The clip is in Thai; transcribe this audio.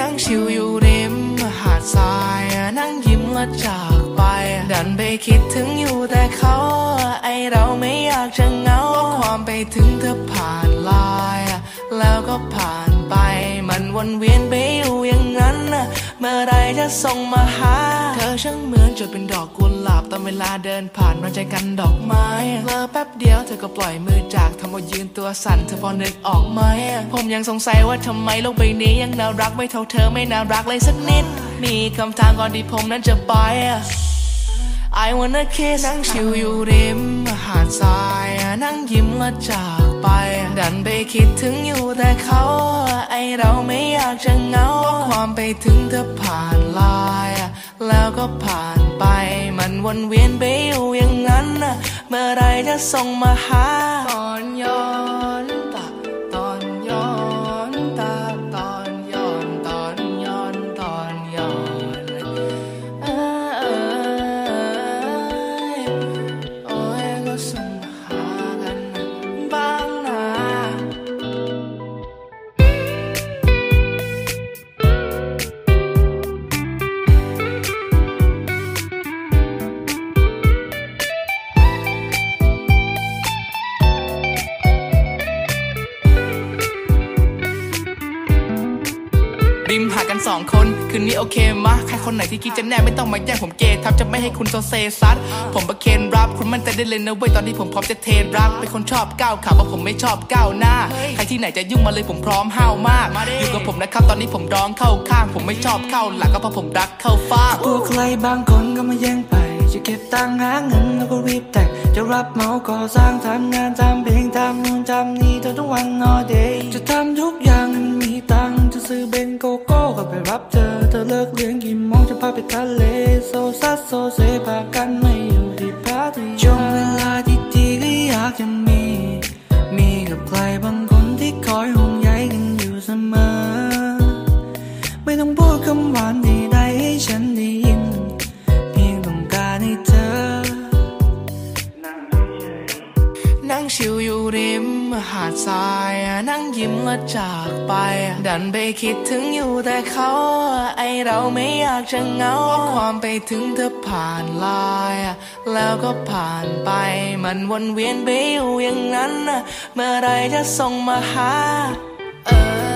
นั่งชิวอยู่ริมหาดทรายนั่งยิ้มและจากไป ดันไปคิดถึงอยู่แต่เขาไอเราไม่อยากจะเหงาความไปถึงเธอผ่านลาย แล้วก็ผ่านไปมันวนเวียนไปอยู่ เมื่อไรจะส่งมาหา เธอช่างเหมือนจดเป็นดอกกุหลาบตอนเวลาเดินผ่านมาใจกันดอกไม้เลอแป๊บเดียวเธอก็ปล่อยมือจากทำเอายืนตัวสั่นเธอพอนึกออกไหมผมยังสงสัยว่าทำไมโลกใบนี้ยังน่ารักไม่เท่าเธอไม่น่ารักเลยสักนิด มีคำถามก่อนที่ผมนั้นจะไป I wanna kiss นั่งชิวอยู่ริม หาดทรายนั่งยิ้มและจากไป ดันไปคิดถึงอยู่แต่เขา ไอเราไม่อยากจะเหงาความไปถึงเธอผ่านลาย แล้วก็ผ่านไป มันวนเวียนไปอยู่อย่างนั้น เมื่อไรจะส่งมาหาตอนย้อน ริมหากันสองคน คืนนี้โอเคมะ ใครคนไหนที่คิดจะแน่ไม่ต้องมาแย่งผมเกทับจะไม่ให้คุณโซเซซัด ผมประเคนรับ คุณมั่นใจได้เลยนะเว้ยตอนที่ผมพร้อมจะเทรัก เป็นคนชอบก้าวขาเพราะผมไม่ชอบก้าวหน้า ใครที่ไหนจะยุ่งมาเลยผมพร้อมห้าวมาก อยู่กับผมนะครับตอนนี้ผมร้องเข้าข้าง ผมไม่ชอบเข้าหลังก็เพราะผมรักเข้าฟ้ากลัวใครบางคนก็มาแย่งไปจะเก็บตังค์หาเงินแล้วก็รีบแต่งจะรับเหมาก่อสร้างทำงานทำเพลงทำนู่นทำนี่เธอทั้งวัน all day จะทำทุกอย่างมีตัง ก็ไปรับเธอ เธอเลิกเรียนกี่โมงจะพาไปทะเล โซซัดโซเซพากันไม่อยู่ที่ปาร์ตี้ช่วงเวลาดีก็อยากจะมี มีกับใครบางคนที่คอยห่วงใยกันอยู่เสมอ ไม่ต้องพูดคำหวาน อยู่ริมหาดทรายนั่งยิ้มและจากไป ดันไปคิดถึงอยู่แต่เขาไอเราไม่อยากจะเหงาความไปถึงเธอผ่านลายแล้วก็ผ่านไป มันวนเวียนไปอยู่อย่างนั้น เมื่อไรจะส่งมาหา เออ